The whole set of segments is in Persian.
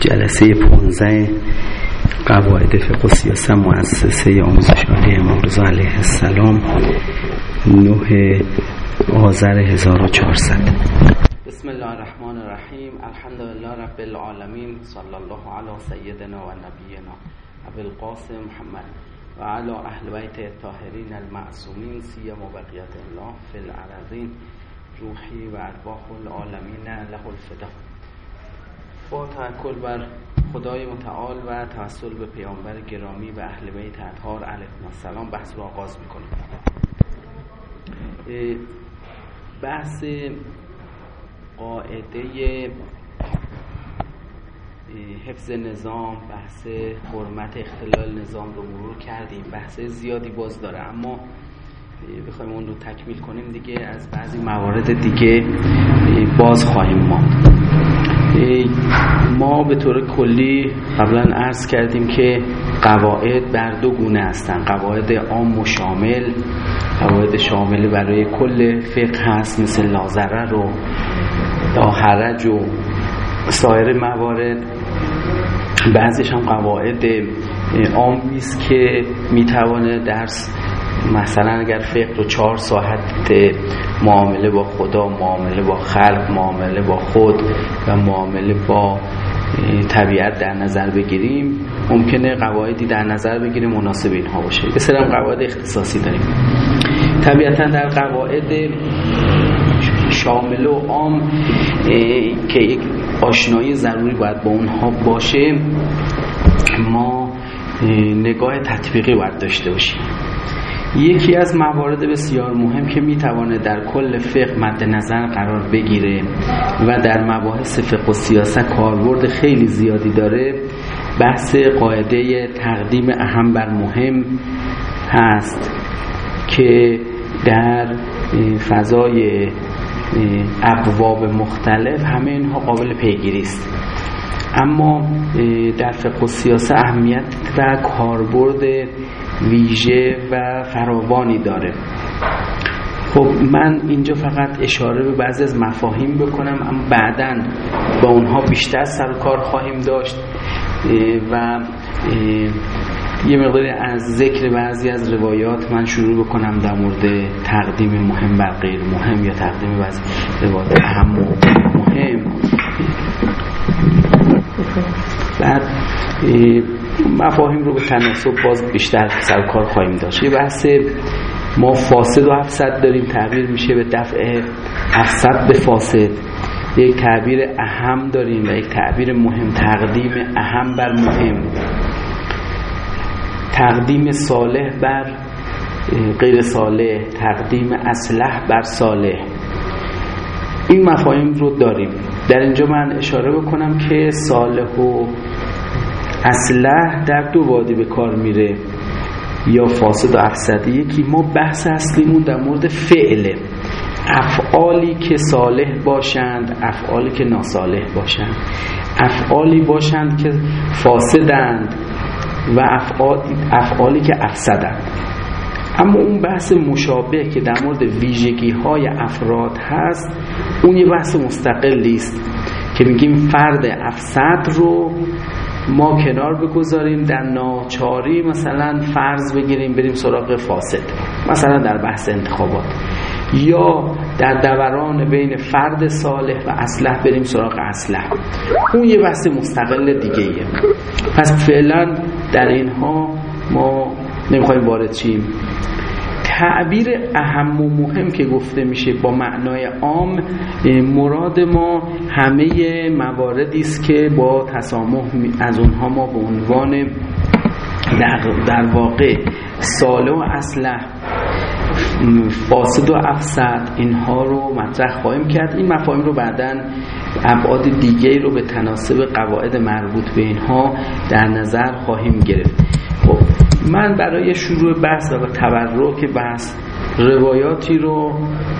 جلسه 15 قواعد فقه و سیاست مؤسسه آموزش عالی امام رضا علیه السلام 9 آذر 1400 بسم الله الرحمن الرحیم. الحمد لله رب العالمین صلی الله علی سیدنا و نبینا ابو القاسم محمد و علی اهل بیت الطاهرین المعصومین سیما بقیت الله فی الارضین روحی و ارواح العالمین له الفدا با توکل بر خدای متعال و توسل به پیامبر گرامی و اهل بیت اطهار علیهم السلام. بحث رو آغاز می‌کنیم بحث قاعده حفظ نظام بحث حرمت اختلال نظام رو مرور کردیم. بحث زیادی باز داره اما بخوایم اون رو تکمیل کنیم دیگه. از بعضی موارد دیگه باز خواهیم ماند. ما به طور کلی قبلا عرض کردیم که قواعد بر دو گونه هستن قواعد عام و شامل. قواعد شامل برای کل فقه هست مثل لازره و لاحرج و سایر موارد. بعضیش هم قواعد عامی است که می‌توانه درس مثلا اگر فقه رو چهار ساعت معامله با خدا معامله با خلق معامله با خود و معامله با طبیعت در نظر بگیریم ممکنه قواعدی در نظر بگیریم مناسب اینها باشه. بسیار هم قواعد اختصاصی داریم. طبیعتا در قواعد شامل و عام که یک آشنایی ضروری باید با اونها باشه ما نگاه تطبیقی باید داشته باشیم. یکی از موارد بسیار مهم که می‌توانه در کل فقه مد نظر قرار بگیره و در مباحث فقه و سیاست کاربرد خیلی زیادی داره بحث قاعده تقدیم اهم بر مهم هست که در فضای ابواب مختلف همه اینها قابل پیگیری است. اما در فقه و سیاست اهمیت و کاربرد ویژه و فراوانی داره. خب من اینجا فقط اشاره به بعضی از مفاهیم بکنم اما بعدا با اونها بیشتر سر کار خواهیم داشت. و یه مقداری از ذکر بعضی از روایات من شروع بکنم در مورد تقدیم مهم بر غیر مهم یا تقدیم بعضی روایات. اهم و مهم. بعد مفاهیم رو به تناسب باز بیشتر سر کار خواهیم داشت. یه بحث ما فاسد و افسد داریم. تعبیر میشه به دفع افسد به فاسد. یک تعبیر اهم داریم و یک تعبیر مهم. تقدیم اهم بر مهم. تقدیم صالح بر غیر صالح. تقدیم اصلح بر صالح. این مفاهیم رو داریم. در اینجا من اشاره بکنم که صالح و اصلح در دو وادی به کار میره. یا فاسد و افسده. یکی ما بحث اصلیمون در مورد فعله افعالی که صالح باشند افعالی که ناصالح باشند. افعالی باشند که فاسدند و افعالی که افسدند. اما اون بحث مشابه که در مورد ویژگی های افراد هست اون یه بحث مستقلی است که میگیم فرد افسد رو ما کنار بگذاریم در ناچاری مثلا فرض بگیریم بریم سراغ فاسد مثلا در بحث انتخابات. یا در دوران بین فرد صالح و اصلح بریم سراغ اصلح اون یه بحث مستقل دیگه ایه پس فعلا در اینها ما نمی‌خوایم وارد چیم تعبیر اهم و مهم که گفته میشه با معنای عام مراد ما همه مواردی است که با تسامح از اونها ما به عنوان در, در واقع ساله و اصلح فاسد و افسد اینها رو مطرح خواهیم کرد. این مفاهیم رو بعدا ابعاد دیگه رو به تناسب قواعد مربوط به اینها در نظر خواهیم گرفت. من برای شروع بحث و تبرک بحث روایاتی رو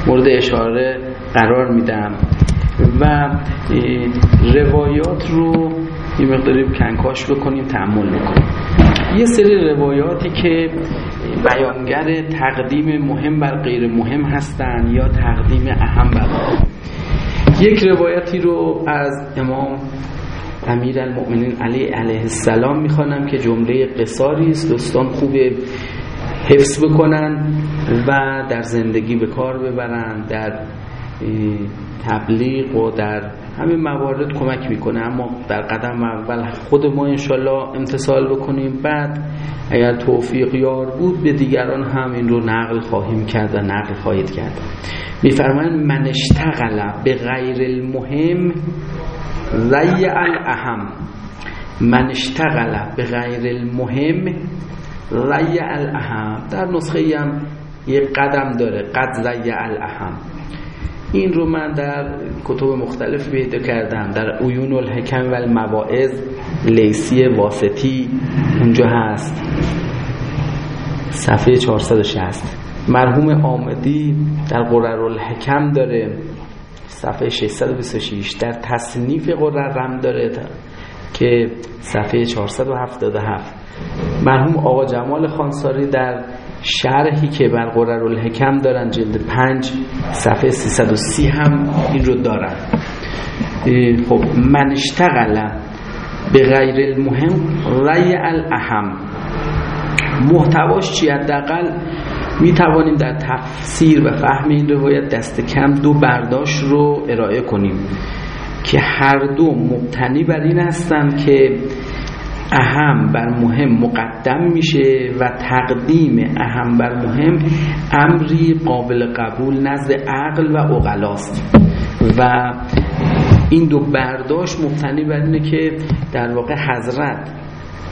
مورد اشاره قرار میدم و روایات رو یه مقداری کنکاش بکنیم تحمل بکنیم. یه سری روایاتی که بیانگر تقدیم مهم بر غیر مهم هستند یا تقدیم اهم بر یک روایتی رو از امام امیر المؤمنین علی علیه السلام می‌خوانم که جمله قصاری است. دوستان خوب حفظ بکنن و در زندگی به کار ببرن در تبلیغ و در همین موارد کمک می‌کنه. اما در قدم اول خود ما انشالله امتصال بکنیم. بعد اگر توفیق یار بود به دیگران هم این رو نقل خواهیم کرد و نقل خواهید کرد. میفرمان من به غیر المهم ضیع الاهم. من اشتغل به غیر المهم ضیع الاهم. در نسخه هم یه قدم داره قد ضیع الاهم. این رو من در کتب مختلف پیدا کردم در عیون الحکم و المواعظ لیسی واسطی اونجا هست. صفحه 460 مرحوم آمدی در قرر الحکم داره. صفحه 626 در تصنیف قررم داره که صفحه 477 مرحوم آقا جمال خانساری در شرحی که بر قرر الحکم دارن جلد 5 صفحه 330 هم این رو دارن. خب من اشتغل به غیر المهم رای الاهم. محتواش چی حداقل؟ می توانیم در تفسیر و فهم این روایت دست کم دو برداشت رو ارائه کنیم که هر دو مبتنی بر این هستند که اهم بر مهم مقدم میشه و تقدیم اهم بر مهم امری قابل قبول نزد عقل و اقلاست. و این دو برداشت مبتنی بر اینه که در واقع حضرت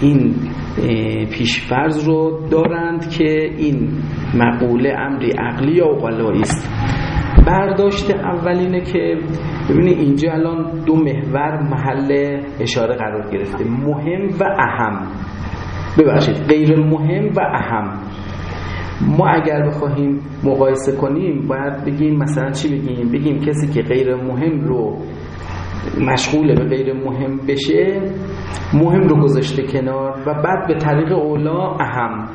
این پیشفرز رو دارند که این مقوله امری عقلی یا اقلایی است. برداشت اولینه که ببینید اینجا الان دو محور محل اشاره قرار گرفته. مهم و اهم. ببخشید غیر مهم و اهم. ما اگر بخواهیم مقایسه کنیم باید بگیم مثلا چی بگیم؟ بگیم کسی که غیر مهم رو مشغول به غیر مهم بشه مهم رو گذاشته کنار و بعد به طریق اولا اهم.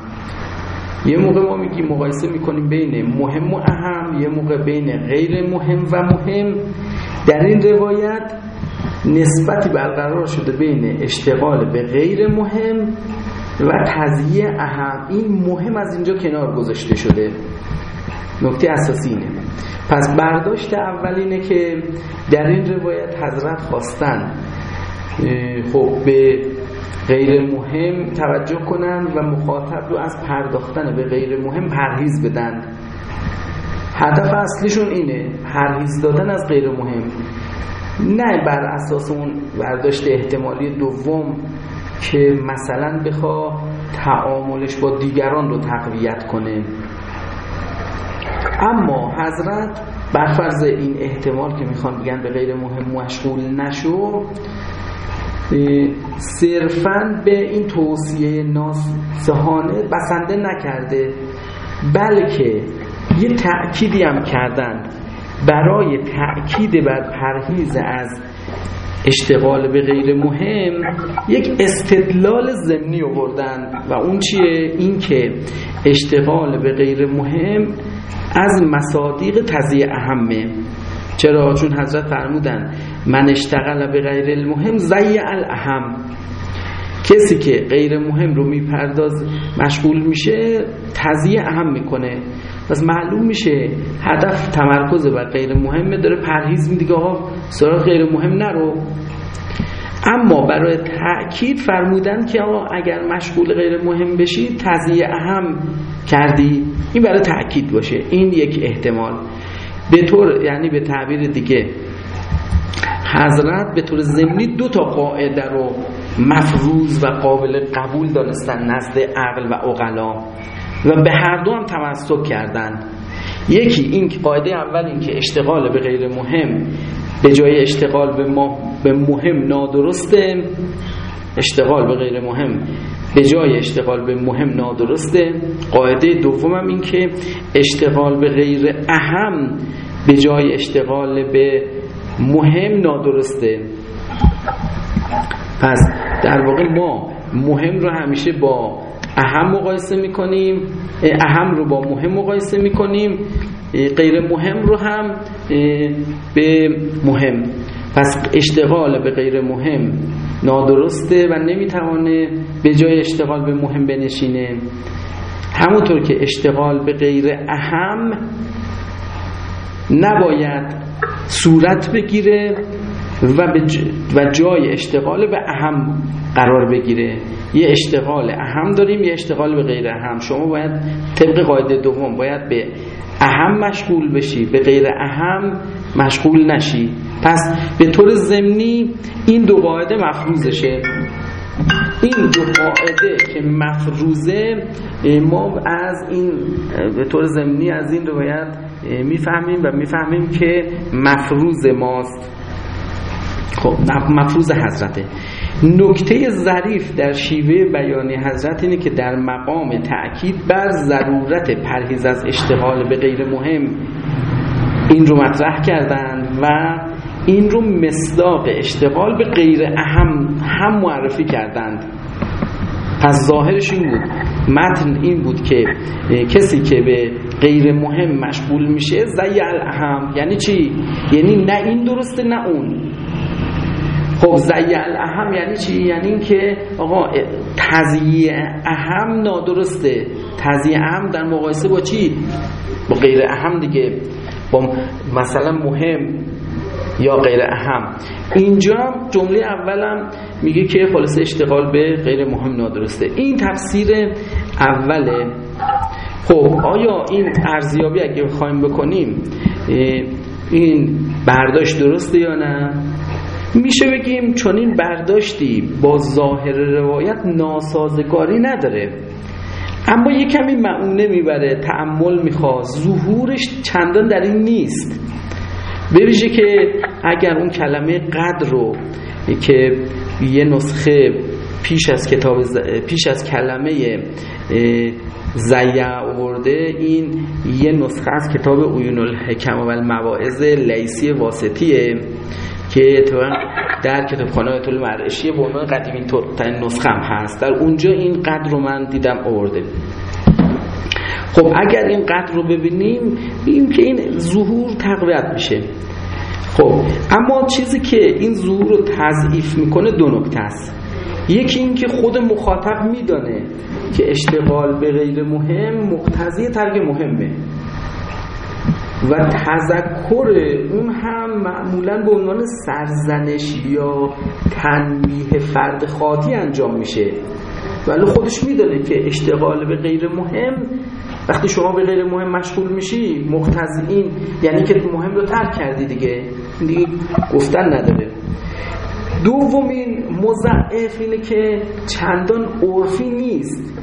یه موقع ما میگیم مقایسه می‌کنیم بین مهم و اهم یه موقع بین غیر مهم و مهم. در این روایت نسبتی برقرار شده بین اشتغال به غیر مهم و تضییع اهم. این مهم از اینجا کنار گذاشته شده. نکته اساسی اینه. پس برداشت اول اینه که در این روایت حضرت خواستن. خب به غیر مهم توجه کنن و مخاطب رو از پرداختن به غیر مهم پرهیز بدن. هدف اصلیشون اینه پرهیز دادن از غیر مهم. نه بر اساس اون برداشت احتمالی دوم که مثلا بخوا تعاملش با دیگران رو تقویت کنه. اما حضرت برفرض این احتمال که می‌خوان بگن به غیر مهم مشغول نشو صرفا به این توصیه ناسهانه بسنده نکرده بلکه یه تأکیدی هم کردن برای تأکید بر پرهیز از اشتغال به غیر مهم یک استدلال ضمنی آوردن. و اون چیه؟ این که اشتغال به غیر مهم از مصادیق تضییع اهمه. چرا؟ چون حضرت فرمودن من اشتغل به غیر المهم زی الاهم. کسی که غیر مهم رو میپرداز مشغول میشه تضییع اهم می‌کنه. پس معلوم میشه هدف تمرکز بر غیر مهمه داره پرهیز میده آقا سراغ غیر مهم نرو. اما برای تأکید فرمودن که اگر مشغول غیر مهم بشی تضییع اهم کردی. این برای تأکید باشه. این یک احتمال. به طور یعنی به تعبیر دیگه حضرت به طور ضمنی دو تا قاعده رو مفروض و قابل قبول دانستن نزد عقل و عقلا و به هر دو هم تمسک کردن یکی این قاعده اول این که اشتغال به غیر مهم به جای اشتغال به, ما به مهم نادرسته اشتغال به غیر مهم. به جای اشتغال به مهم نادرسته. قاعده دومم این که اشتغال به غیر اهم به جای اشتغال به مهم نادرسته. پس در واقع ما مهم رو همیشه با اهم مقایسه می‌کنیم اهم رو با مهم مقایسه می‌کنیم غیر مهم رو هم به مهم. پس اشتغال به غیر مهم نادرسته و نمی‌توانه به جای اشتغال به مهم بنشینه. همونطور که اشتغال به غیر اهم نباید صورت بگیره و, و جای اشتغال به اهم قرار بگیره. یه اشتغال اهم داریم یه اشتغال به غیر اهم. شما باید طبق قاعده دوم باید به اهم مشغول بشی. به غیر اهم مشغول نشی. پس به طور ضمنی این دو قاعده مفروضشه. این دو قاعده که مفروضه ما از این به طور ضمنی از این روایت می‌فهمیم و می‌فهمیم که مفروض ماست. خب مفروض حضرته. نکته ظریف در شیوه بیان حضرت اینه که در مقام تأکید بر ضرورت پرهیز از اشتغال به غیر مهم این رو مطرح کردن و این رو مصداق اشتغال به غیر اهم هم معرفی کردند. پس ظاهرش این بود. متن این بود که کسی که به غیر مهم مشغول میشه زی اهم یعنی چی؟ یعنی نه این درسته نه اون. خب زی اهم یعنی چی؟ یعنی این که آقا تزییع اهم نادرسته. تزییع اهم در مقایسه با چی؟ با غیر اهم دیگه. با مثلا مهم یا غیر اهم. اینجا جمله اولم میگه که خلاصه اشتغال به غیر مهم نادرسته. این تفسیر اوله. خب آیا این ارزیابی اگه بخوایم بکنیم این برداشت درسته یا نه؟ میشه بگیم چون این برداشتی با ظاهر روایت ناسازگاری نداره. اما یه کمی معونه می‌بره تعمل می‌خواد ظهورش چندان در این نیست. بویژه که اگر اون کلمه قدر رو که یه نسخه پیش از کتاب پیش از کلمه زیع آورده این یه نسخه از کتاب اویون الحکم و المواعظ لیسی واسطیه. که در کتابخانه طول مرعشی به عنوان قدیمی ترین نسخه هم هست. در اونجا این قدر رو من دیدم آورده. خب اگر این قدر رو ببینیم ببینیم که این ظهور تقویت میشه. خب اما چیزی که این ظهور رو تضعیف می‌کنه دو نکته است. یکی این که خود مخاطب میدانه که اشتغال به غیر مهم مقتضی ترک مهمه. و تذکر اون هم معمولا به عنوان سرزنش یا تنبیه فرد خاطی انجام میشه. ولی خودش میدانه که اشتغال به غیر مهم وقتی شما به غیر مهم مشغول میشی مقتضی این یعنی که مهم رو ترک کردی دیگه. دیگه گفتن نداره. دومین مضعف اینه که چندان عرفی نیست.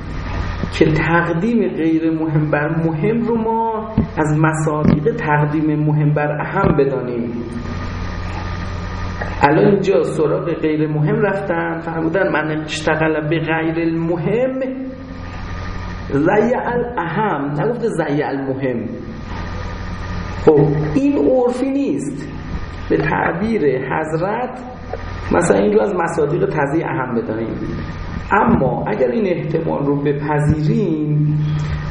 که تقدیم غیر مهم بر مهم رو ما از مصادیق تقدیم مهم بر اهم بدانیم. الان اینجا سراغ غیر مهم رفتن فرمودن من اشتغل به غیر المهم زیع الاهم. نگفته زیع المهم. خب این عرفی نیست. به تعبیر حضرت مثلا این رو از مصادیق تضییع اهم بدانیم. اما اگر این احتمال رو بپذیریم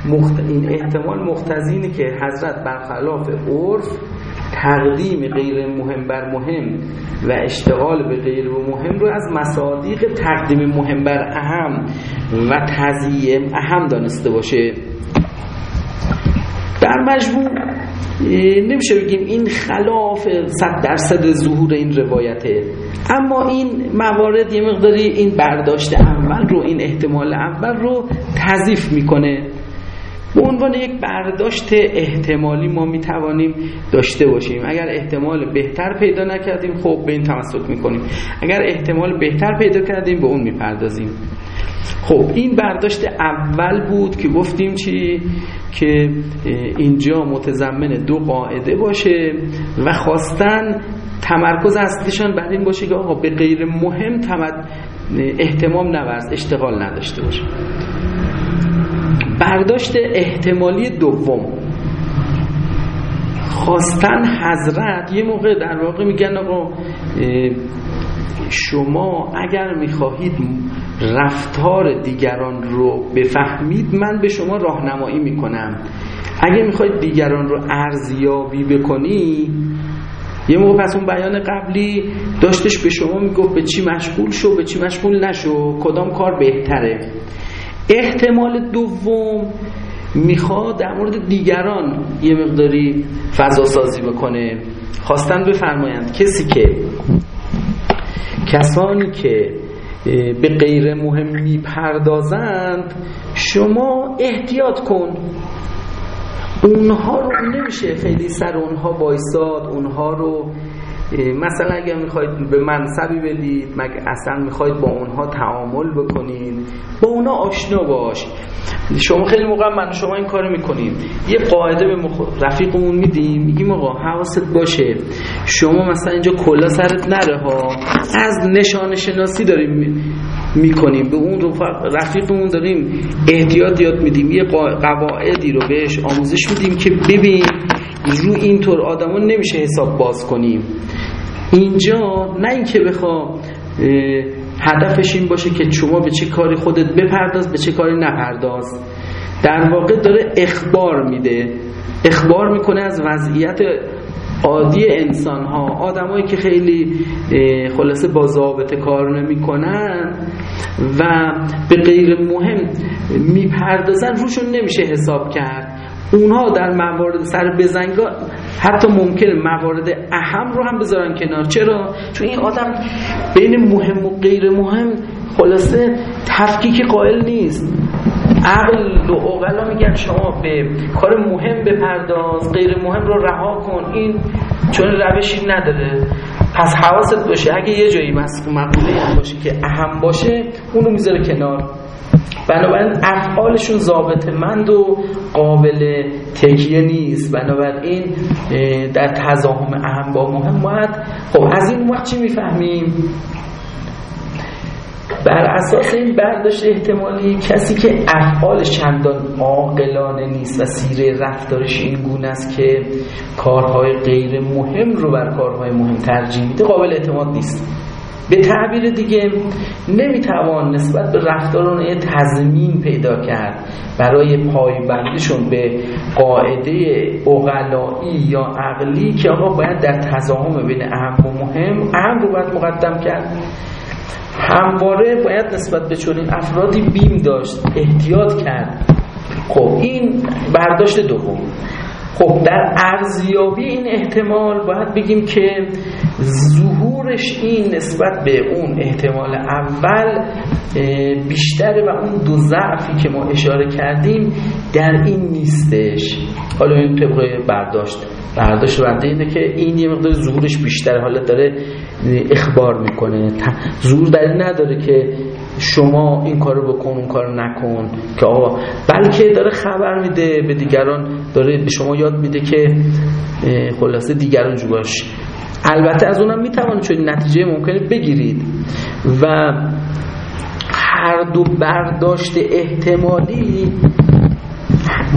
مخت... این احتمال مختزینه که حضرت برخلاف عرف تقدیم غیر مهم بر مهم و اشتغال به غیر مهم رو از مصادیق تقدیم مهم بر اهم و تضییع اهم دانسته باشه. در مجموع نمیشه بگیم این خلاف صد درصد ظهور این روایته اما این موارد یه مقداری این برداشت اول رو این احتمال اول رو تضیف می‌کنه. به عنوان یک برداشت احتمالی ما می‌توانیم داشته باشیم. اگر احتمال بهتر پیدا نکردیم خب به این تمسک می‌کنیم. اگر احتمال بهتر پیدا کردیم به اون می‌پردازیم. خب این برداشت اول بود که گفتیم چی؟ که اینجا متضمن دو قاعده باشه و خواستن تمرکز اصلیشان بر این باشه که آقا به غیر مهم تمد احتمام نورز اشتغال نداشته باشه. برداشت احتمالی دوم. خواستن حضرت یه موقع در واقع میگن آقا شما اگر می‌خواهید رفتار دیگران رو بفهمید من به شما راهنمایی می‌کنم. اگر می‌خواهید دیگران رو ارزیابی بکنی یه موقع پس اون بیان قبلی داشتش به شما می‌گفت به چی مشغول شو به چی مشغول نشو کدام کار بهتره. احتمال دوم می‌خواد در مورد دیگران یه مقداری فضا سازی بکنه. خواستن بفرمایند کسی که کسانی که به غیر مهم می‌پردازند شما احتیاط کن. اونها رو نمیشه خیلی سر اونها بایستاد اونها رو مثلا اگر می‌خواید به منصبی بدید مگه اصلا می‌خواید با اونها تعامل بکنید؟ با اونها آشنا باش. شما خیلی موقع من شما این کارو می‌کنیم. یه قاعده به مخ... رفیقمون میدیم میگیم آقا حواست باشه. شما مثلا اینجا کلا سرت نره ها. از نشان شناسی داریم می‌کنیم. به اون رفیقمون داریم احتیاط یاد میدیم. یه قواعدی رو بهش آموزش میدیم که ببین رو اینطور آدما نمیشه حساب باز کنیم. اینجا نه اینکه بخوا هدفش این باشه که شما به چه کاری خودت بپرداز به چه کاری نپرداز. در واقع داره اخبار میده. اخبار می‌کنه از وضعیت عادی انسان ها آدمایی که خیلی خلاصه با ضابطه کار نمی‌کنن و به غیر مهم می‌پردازن روشون نمیشه حساب کرد. اونها در موارد سر بزنگا حتی ممکن موارد اهم رو هم بذارن کنار. چرا؟ چون این آدم بین مهم و غیر مهم خلاصه تفکیک قائل نیست. عقل و اقلا میگن شما به کار مهم بپرداز غیر مهم رو رها کن. این چون روشی نداره. پس حواست باشه اگه یه جایی مقوله هم باشه که اهم باشه اونو می‌ذاره کنار. بنابراین افعالشون ضابط مند و قابل تکیه نیست. بنابراین در تضاهم اهم با مهم باید خب از این وقت چی می‌فهمیم؟ بر اساس این برداشت احتمالی کسی که افعال چندان عاقلانه نیست و سیره رفتارش این گونه است که کارهای غیر مهم رو بر کارهای مهم ترجیح میده قابل اعتماد نیست. به تعبیر دیگه نمی‌توان نسبت به رفتاران یه تضمین پیدا کرد برای پایبندیشون به قاعده اغلایی یا عقلی که آقا باید در تضاهم بین اهم و مهم اهم رو باید مقدم کرد. همواره باید نسبت به چنین افرادی بیم داشت احتیاط کرد. خب این برداشت دوم. خب در ارزیابی این احتمال باید بگیم که ظهورش این نسبت به اون احتمال اول بیشتره و اون دو ضعفی که ما اشاره کردیم در این نیستش. حالا این طبق برداشت. برداشت بنده اینه که این یه مقدار ظهورش بیشتره حالا داره اخبار می‌کنه. ظهور در نداره که شما این کارو بکن اون کارو نکن که آقا بلکه داره خبر میده به دیگران داره به شما یاد میده که خلاصه دیگران جو باش. البته از اونم می‌توانید چون نتیجه ممکنه بگیرید. و هر دو برداشت احتمالی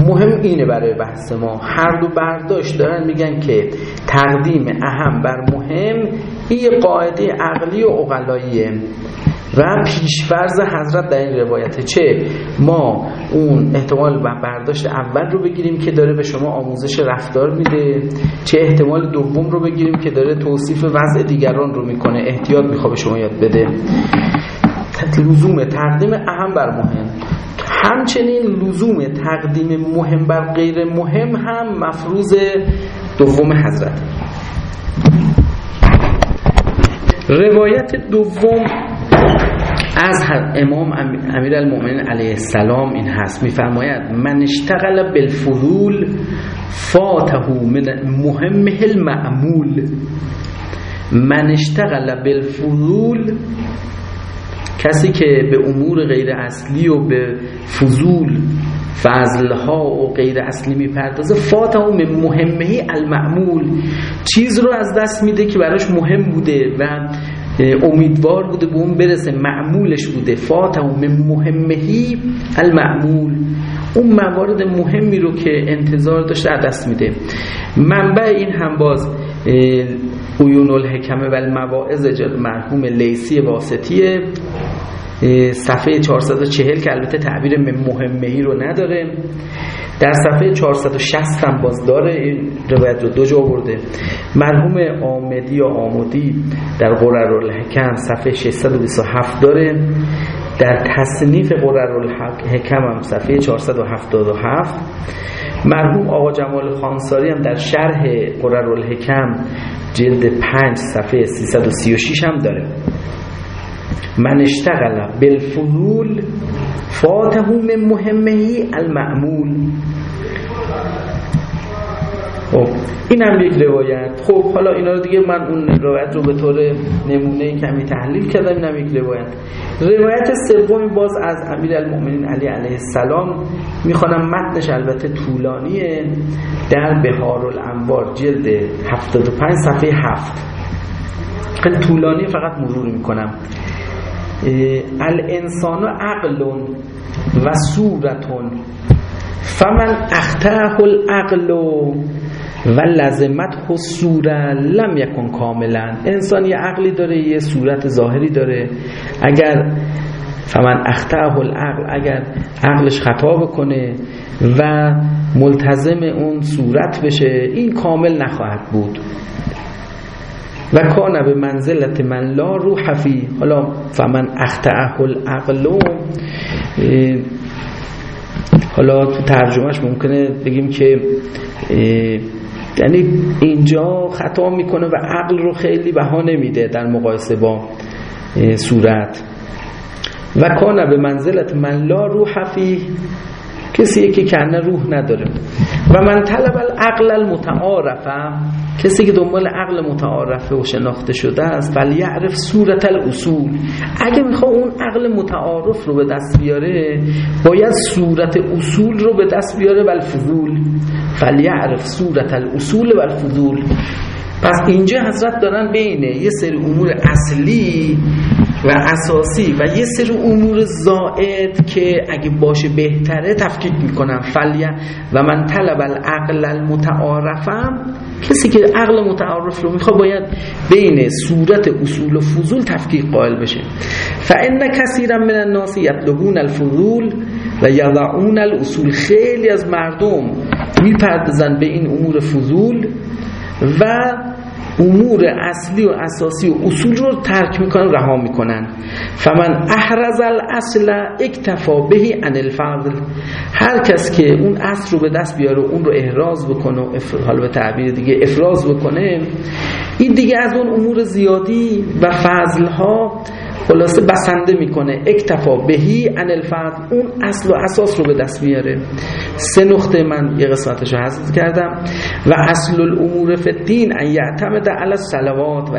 مهم اینه برای بحث ما. هر دو برداشت دارن میگن که تقدیم اهم بر مهم این قاعده عقلی و اقلاییه. و پیشفرز حضرت در این روایته چه؟ ما اون احتمال و برداشت اول رو بگیریم که داره به شما آموزش رفتار میده. چه احتمال دوم رو بگیریم که داره توصیف وضع دیگران رو می‌کنه. احتیاط می‌خواد به شما یاد بده. لزوم تقدیم اهم بر مهم. همچنین لزوم تقدیم مهم بر غیر مهم هم مفروض دوم حضرت. روایت دوم از امام امیر المؤمنین علیه السلام این هست. میفرماید من اشتغل بالفضول فاته من مهمه المعمول من اشتغل بالفضول کسی که به امور غیر اصلی و به فضول فضلها و غیر اصلی می‌پردازه فاته من مهمه المعمول چیز رو از دست میده که براش مهم بوده و امیدوار بوده به اون برسه. معمولش بوده. فاته من مهمهی المعمول. اون موارد مهمی رو که انتظار داشته دست میده. منبع این هم باز عیون الحکمه و المواعظ مرحوم لیسی واسطیه صفحه 440 که البته تعبیر مهمهی رو نداره. در صفحه 460 هم باز داره. این روایت رو دو جا برده مرحوم آمدی یا آمودی در قرر الحکم صفحه 627 داره. در تصنیف قرر الحکم هم صفحه 477 مرحوم آقا جمال خانساری هم در شرح قرر الحکم جلد 5 صفحه 336 هم داره. من اشتغل بالفضول فاته من مهمه المعمول خب این هم یک روایت. خب حالا اینا رو دیگه من اون روایت رو به طور نمونه کمی تحلیل کردم این هم یک روایت. روایت سومی باز از امیر المؤمنین علی علیه السلام. می‌خوانم متنش البته طولانیه. در بهار الانوار جلد 75 صفحه 7 خیلی طولانی فقط مرور می‌کنم. الانسان عقل و صورتون. فمن اختعه العقل و لازمت حصوره لم یکن کاملا. انسان یه عقلی داره یه صورت ظاهری داره. اگر فمن اختعه العقل اگر عقلش خطا بکنه و ملتزم اون صورت بشه این کامل نخواهد بود. و کان به منزلت من لا روح فی. حالا فمن اختعه العقل حالا تو ترجمهش ممکنه بگیم که یعنی اینجا خطا می‌کنه و عقل رو خیلی بها نمیده در مقایسه با صورت. و کان به منزلت من لا روح فی. کسی که کنه روح نداره. و من طلب العقل المتعارفه کسی که دنبال عقل متعارفه و شناخته شده است ولی یعرف صورت الاصول. اگه می‌خواد اون عقل متعارف رو به دست بیاره باید صورت اصول رو به دست بیاره و الفضول. فلیعرف صورت الاصول و الفضول. پس اینجا حضرت دارن بین یه سری امور اصلی و اساسی و یه سری امور زائد که اگه باشه بهتره تفکیک می‌کنم. فلیه و من طلب العقل المتعارفم. کسی که عقل متعارف رو می‌خواد باید بین صورت اصول و فضول تفکیک قائل بشه. فان کثیرا من الناس یطلبون الفضول و یضعون الاصول. خیلی از مردم می‌پردازن به این امور فضول و امور اصلی و اساسی و اصول رو ترک می‌کنن رها می‌کنن. فمن احرز الاصل اکتفا بهی عن الفضل هر کس که اون اصل رو به دست بیاره اون رو احراز بکنه حالا به تعبیر دیگه افراز بکنه این دیگه از اون امور زیادی و فضل ها خلاصه بسنده می‌کنه. اکتفا بهی ان الفضل اون اصل و اساس رو به دست میاره. سه نقطه من یه قسمتش رو حذف کردم. و اصل الامور فی الدین ان یعتمد علی الصلوات و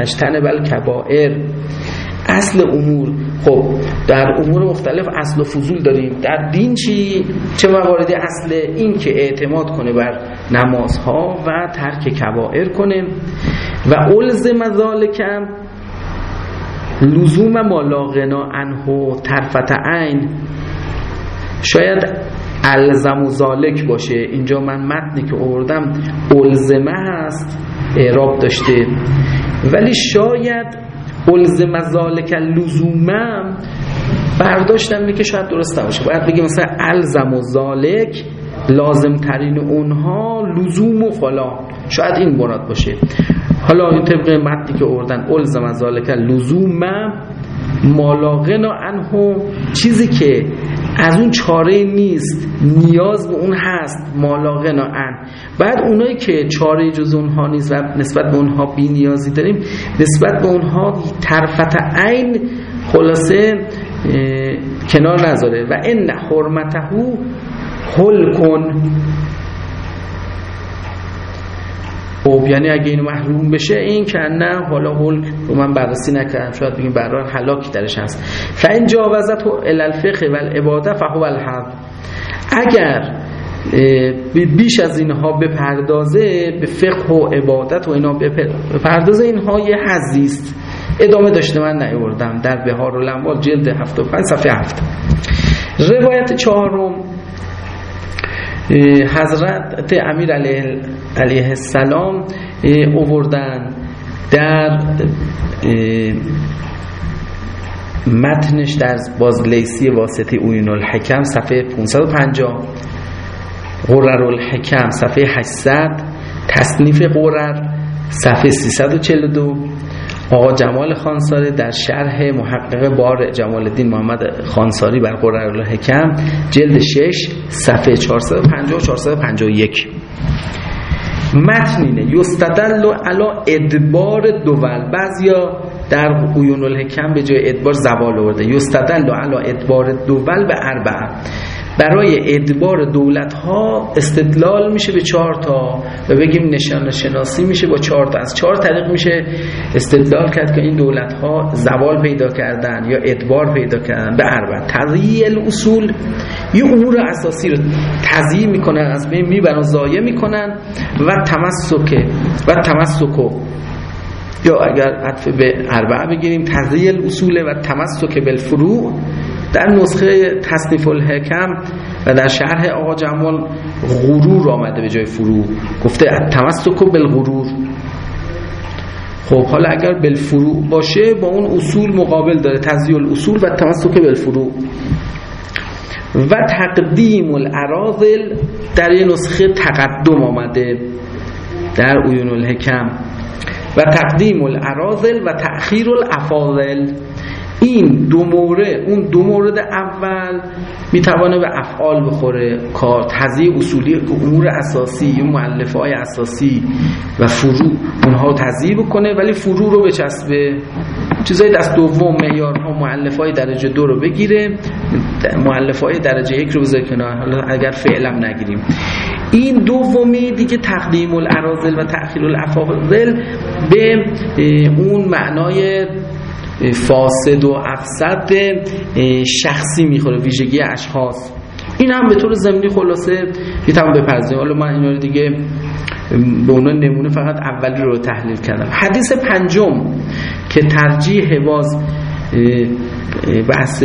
یجتنب الکبائر. اصل امور. خب در امور مختلف اصل و فضول داریم. در دین چی؟ چه مواردی اصل؟ این که اعتماد کنه بر نمازها و ترک کبائر کنه. و الزم ذالکم لزوم ما لا غنا عنه طرفت عین. شاید الزم و ذالک باشه. اینجا من متنی که آوردم الزمه هست اعراب داشته. ولی شاید الزم ذالک لزومم برداشتم که شاید درست نباشه. باید بگیم مثلا الزم و ذالک لازم ترین اونها لزوم و فلا شاید این مراد باشه. حالا این طبق متنی که اردن الزم از ذالک لزوم مالاغنا عنه چیزی که از اون چاره نیست نیاز به اون هست مالاغنا عن بعد اونایی که چاره جز اونها نیست و نسبت به اونها بی نیازی داریم نسبت به اونها طرفت عین خلاصه کنار نذاره. و ان حرمته حل کن خب یعنی اگه اینو محروم بشه این که نه حالا هول رو من بررسی نکردم. شاید بگیم برای حلاکی درش هست. فان جاوزت الالفقه و العباده فهو الحق. اگر بیش از اینها بپردازه به فقه و عبادت و اینا بپردازه اینها یه حزیست ادامه داشته من نیوردم در بهار و لنوال جلد 75 صفحه 7 روایت چهارم. حضرت امیر علیه, علیه السلام اووردن در متنش در بازلیسی واسطه اوین الحکم صفحه 550 قرر الحکم صفحه 800 تصنیف قرر صفحه 342 آقا جمال خانساری در شرح محقق بار جمال الدین محمد خانساری بر قرر الحکم جلد 6 صفحه 450 و 451 متن اینه یستدل علا ادبار دول. بعضیا در قیون الحکم به جای ادبار زوال آورده. یستدل علا ادبار دول به اربعه. برای ادبار دولت ها استدلال میشه به چهار تا و بگیم نشان شناسی میشه با چهار تا. از چهار طریق میشه استدلال کرد که این دولت ها زوال پیدا کردن یا ادبار پیدا کردن. به اربع تضییع اصول یه امور اساسی رو تضییع می‌کنن از بین می‌برن ضایع می‌کنن و تمسک و تمسک یا اگر عطف به اربعه بگیریم تضییع اصول و تمسک بالفروع در نسخه تصنیف الحکم و در شرح آقا جمال غرور آمده به جای فرو. گفته تمسک بالغرور. خب حالا اگر بالفروع باشه با اون اصول مقابل داره تضییع الاصول و تمسک بالفروع. و تقدیم الارازل در یه نسخه تقدم آمده در اویون الحکم. و تقدیم الارازل و تأخیر الافاضل. این دو مورد اون دو مورد اول می‌توانه به افعال بخوره کار تضییع اصولی امور اساسی مؤلفه های اساسی و فرو اونها رو تضییع بکنه ولی فرو رو بچسبه چیزای دست دوم معیارها مؤلفه های درجه دو رو بگیره مؤلفه های درجه یک رو بذاره کنار حالا اگر فعلم نگیریم. این دومی دیگه تقدیم الارازل و تأخیر الافاضل به اون معنای فاسد و افسد شخصی می‌خوره ویژگی اشخاص. این هم به طور زمینی خلاصه می‌تونم بپرزیم حالا من اینا دیگه به اونا نمونه فقط اولی رو تحلیل کردم. حدیث پنجم که ترجیح باز بحث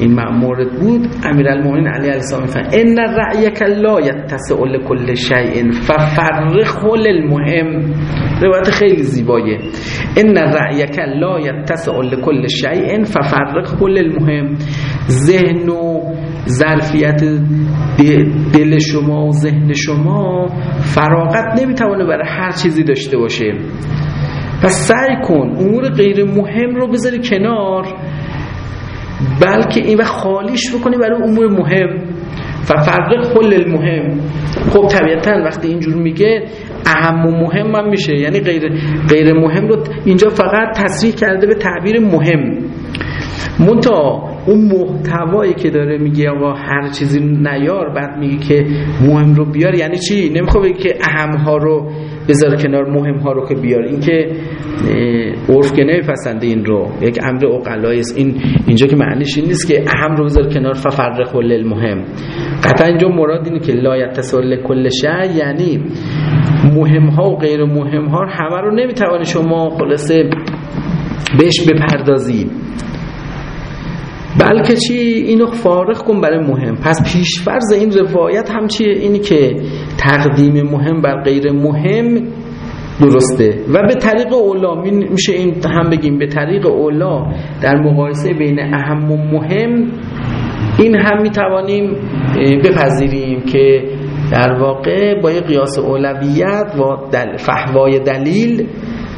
این مورد بود. امیرالمومنین علی علیه السلام فرمود ان رأیک لا یتسع لكل شیء ففرقه للمهم. روایت خیلی زیبایه. ان رأیک لا یتسع لكل شیء ففرقه للمهم. ذهن و ظرفیت دل شما و ذهن شما فراغت نمی‌تونه برای هر چیزی داشته باشه. پس سعی کن امور غیر مهم رو بذاری کنار بلکه این و خالیش بکنی برای امور مهم. و فرق کل المهم. خب طبیعتا وقتی اینجور میگه اهم و مهم هم میشه. یعنی غیر, غیر مهم رو اینجا فقط تصریح کرده به تعبیر مهم. منتها اون محتوایی که داره میگه آقا هر چیزی نیار بعد میگه که مهم رو بیار یعنی چی؟ نمی‌خواد بگه که اهم ها رو بذار کنار مهم ها رو که بیار. این که عرف که نمیپسنده این رو. یک امر اقلایی است. این اینجا که معنیش این نیست که اهم رو بذار کنار ففرق المهم قطعا اینجا مراد اینه که لا یتصل کل شی یعنی مهم ها و غیر مهم ها همه رو نمی‌توانی شما خلاصه بهش بپردازی. بلکه چی؟ اینو فارغ کن برای مهم. پس پیشفرز این روایت هم چیه؟ اینی که تقدیم مهم بر غیر مهم درسته. و به طریق اولا میشه این هم بگیم به طریق اولا در مقایسه بین اهم و مهم این هم می‌توانیم بپذیریم که در واقع با یه قیاس اولویت و دل فحوای دلیل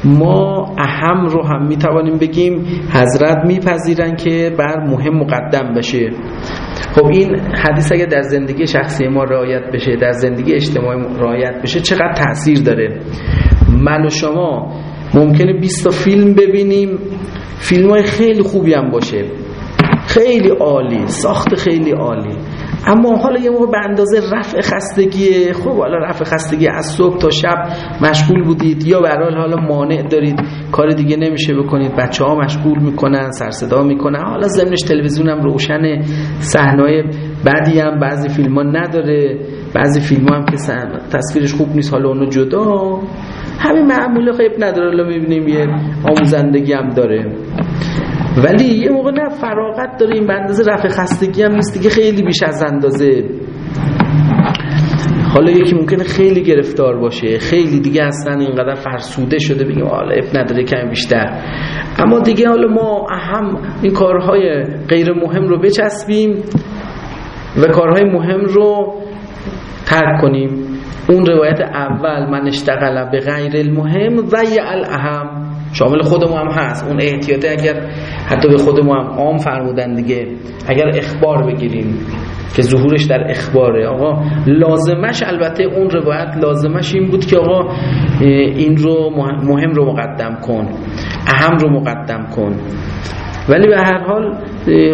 ما اهم رو هم می‌توانیم بگیم حضرت میپذیرن که بر مهم مقدم بشه. خب این حدیث اگر در زندگی شخصی ما رعایت بشه در زندگی اجتماعی رعایت بشه چقدر تاثیر داره؟ من و شما ممکنه 20 تا فیلم ببینیم فیلم های خیلی خوبی هم باشه. خیلی عالی ساخت خیلی عالی. اما حالا یه موقع به اندازه رفع خستگی خب حالا رفع خستگی از صبح تا شب مشغول بودید یا به حال مانع دارید کار دیگه نمیشه بکنید بچه ها مشغول می‌کنن سر صدا می‌کنن. حالا ضمنش تلویزیون هم روشن صحنه بعدی هم بعضی فیلم ها نداره بعضی فیلم ها هم که تصویرش خوب نیست حالا اونو جدا. همین معموله خیب نداره حالا می‌بینیم یه آموزندگی هم داره. ولی یه موقع نه فراغت داره این به اندازه رفع خستگی هم نیست دیگه خیلی بیش از اندازه. حالا یکی ممکنه خیلی گرفتار باشه خیلی دیگه اصلا اینقدر فرسوده شده بگیم حالا اف نداره کم بیشتر. اما دیگه حالا ما هم این کارهای غیر مهم رو بچسبیم و کارهای مهم رو ترک کنیم. اون روایت اول من اشتغل به غیر المهم و الاهم شامل خودمون هم هست. اون احتیاطه اگر حتی به خودمون هم عام فرمودن دیگه اگر اخبار بگیریم که ظهورش در اخباره. آقا لازمش البته اون روایت لازمش این بود که آقا این رو مهم رو مقدم کن اهم رو مقدم کن. ولی به هر حال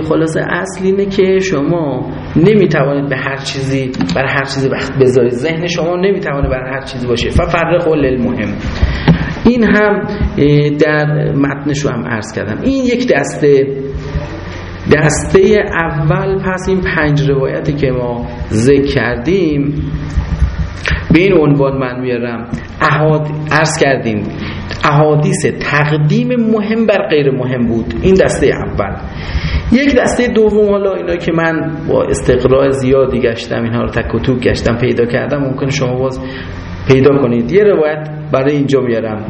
خلاصه اصل اینه که شما نمی‌توانید به هر چیزی بر هر چیزی وقت بذارید. ذهن شما نمی‌توانه بر هر چیزی باشه. ففرق المهم این هم در متنش رو هم عرض کردم. این یک دسته. دسته اول پس این پنج روایتی که ما ذکر کردیم. به این عنوان من میارم. احاد عرض کردیم. احادیث تقدیم مهم بر غیر مهم بود. این دسته اول. یک دسته دوم حالا اینا که من با استقراء زیادی گشتم اینها رو تک و گشتم پیدا کردم. ممکن شما باز پیدا کنید. یه روایت برای اینجا میارم.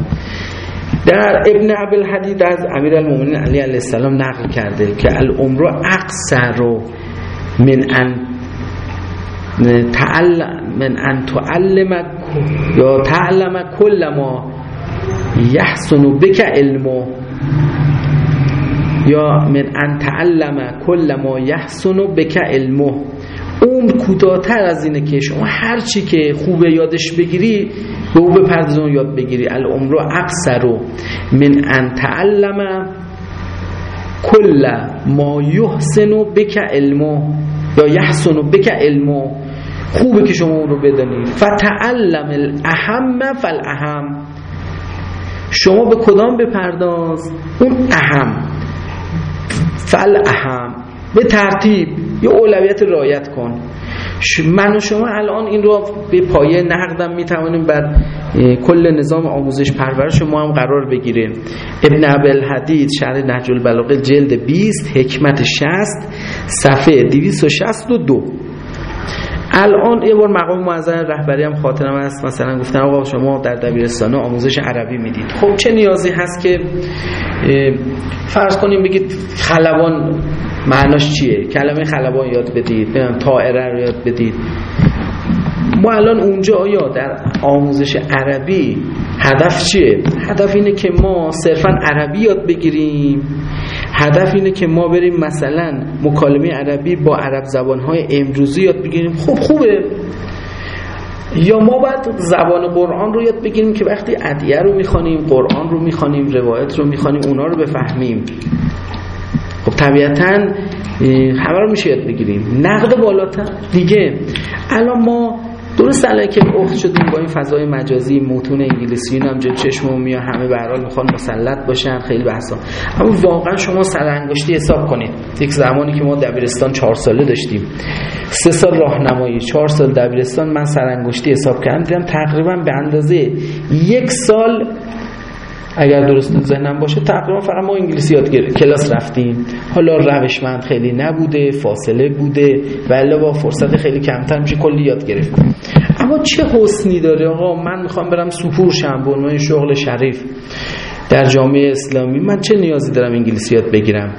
در ابن عبل حدید از امیر المومنین علی علیه السلام نقل کرده که الامرو اقصر من ان تعلم من ان تعلم یا تعلم کل ما یحسن بک علمو یا من ان تعلم کل ما یحسن بک علمو اون کوتاهتر از اینه که شما هر چی که خوبه یادش بگیری به او بپردازون یاد بگیری. العمر اکثر من ان تعلم کل ما یحسن بک علمو یا یحسن بک علمو خوبه که شما اون رو بدانی. فتعلم الاهم فالاهم. شما به کدام بپرداز؟ اون اهم. فالاهم. به ترتیب یه اولویت رایت کن. من و شما الان این رو به پایه نقدم می‌توانیم بر کل نظام آموزش پرورش ما هم قرار بگیریم ابن عبل حدید شهر نهج البلاغه جلد 20 حکمت 60 صفحه 262 الان یه بار مقام معظم رهبری هم خاطرم هست. مثلا گفتن آقا شما در دبیرستان آموزش عربی می‌دید. خب چه نیازی هست که فرض کنیم بگید خلبان معناش چیه؟ کلمه خلبان یاد بدید طائره رو یاد بدید. ما الان اونجا آیا در آموزش عربی هدف چیه؟ هدف اینه که ما صرفا عربی یاد بگیریم. هدف اینه که ما بریم مثلا مکالمه عربی با عرب زبانهای امروزی یاد بگیریم. خب خوبه. یا ما باید زبان قرآن رو یاد بگیریم که وقتی ادیه رو می‌خوانیم قرآن رو می‌خوانیم روایت رو می‌خوانیم اونا رو بفهمیم. خب طبیعتا همه رو میشه یاد بگیریم. نقد بالاتر. دیگه الان ما درست الان که اخت شدیم با این فضای مجازی متون انگلیسی هم جلو چشم میاد همه به حال می‌خوان مسلط باشن خیلی بحثا. اما واقعا شما سرانگشتی حساب کنید. یک زمانی که ما دبیرستان چهار ساله داشتیم. سه سال راهنمایی چهار سال دبیرستان من سرانگشتی حساب کردم. دیدم تقریبا به اندازه یک سال اگر درست ذهنم باشه تقریبا فقط ما انگلیسی یاد گرفت کلاس رفتیم. حالا روشمند خیلی نبوده فاصله بوده ولی با فرصت خیلی کمتر میشه کلی یاد گرفت اما چه حسنی داره؟ آقا من می‌خوام برم سپور شم به عنوان شغل شریف در جامعه اسلامی. من چه نیازی دارم انگلیسی یاد بگیرم؟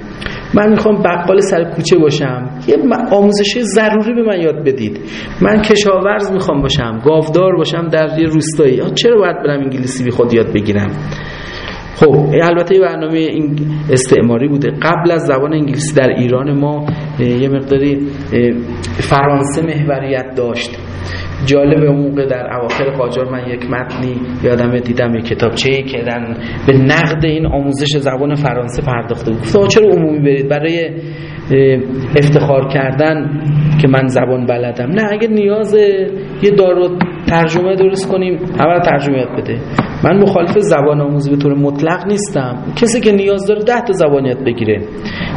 من می‌خوام بقال سر کوچه باشم. یه آموزش ضروری به من یاد بدید. من کشاورز می‌خوام باشم. گاودار باشم در یه روستایی. چرا باید برم انگلیسی بی خود یاد بگیرم؟ خب البته یه برنامه این استعماری بوده. قبل از زبان انگلیسی در ایران ما یه مقداری فرانسه محوریت داشت. جالب موقع در اواخر قاجار من یک متنی یادم دیدم یک کتابچه که در به نقد این آموزش زبان فرانسه پرداخته بود. گفت چرا عمومی برید؟ برای افتخار کردن که من زبان بلدم. نه اگه نیاز یه دارو ترجمه درست کنیم اول ترجمه یاد بده. من مخالف زبان آموزی به طور مطلق نیستم. کسی که نیاز داره ده تا زبان یاد بگیره.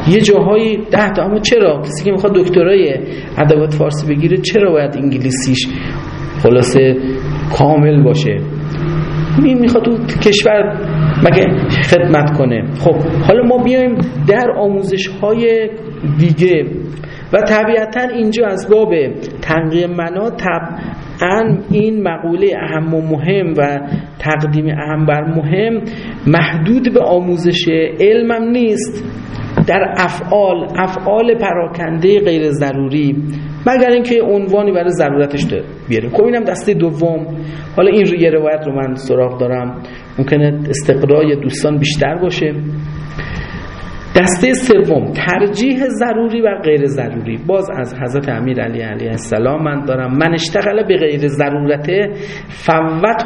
یه جاهایی ده تا اما چرا؟ کسی که می‌خواد دکترای ادبیات فارسی بگیره چرا باید انگلیسیش خلاصه کامل باشه؟ این می‌خواد تو کشور مگه خدمت کنه. خب حالا ما بیایم در آموزش های دیگه. و طبیعتا اینجا از باب تنقیه منا قطعا این مقوله اهم و مهم و تقدیم اهم بر مهم محدود به آموزش علمم نیست در افعال افعال پراکنده غیر ضروری مگر اینکه عنوانی برای ضرورتش بیاره. خب اینم دسته دوم. حالا این یه روایت رو من سراغ دارم. ممکنه استقرای دوستان بیشتر باشه. دسته سوم ترجیح ضروری و غیر ضروری. باز از حضرت امیر علی علیه السلام من دارم. من اشتغل به غیر ضرورت فوت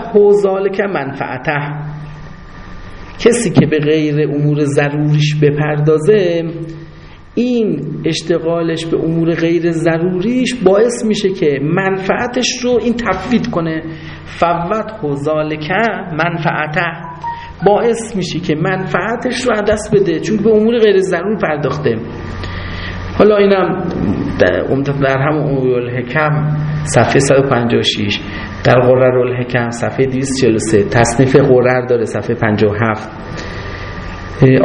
که منفعته. کسی که به غیر امور ضروریش بپردازه این اشتغالش به امور غیر ضروریش باعث میشه که منفعتش رو این تفوید کنه. فوت حوزالکه منفعته. باعث میشه که منفعتش رو دست بده چون به امور غیر ضرور پرداخته. حالا اینم در همون امور الحکم صفحه 156 در قرر الحکم صفحه 243 تصنیف قرر داره صفحه 57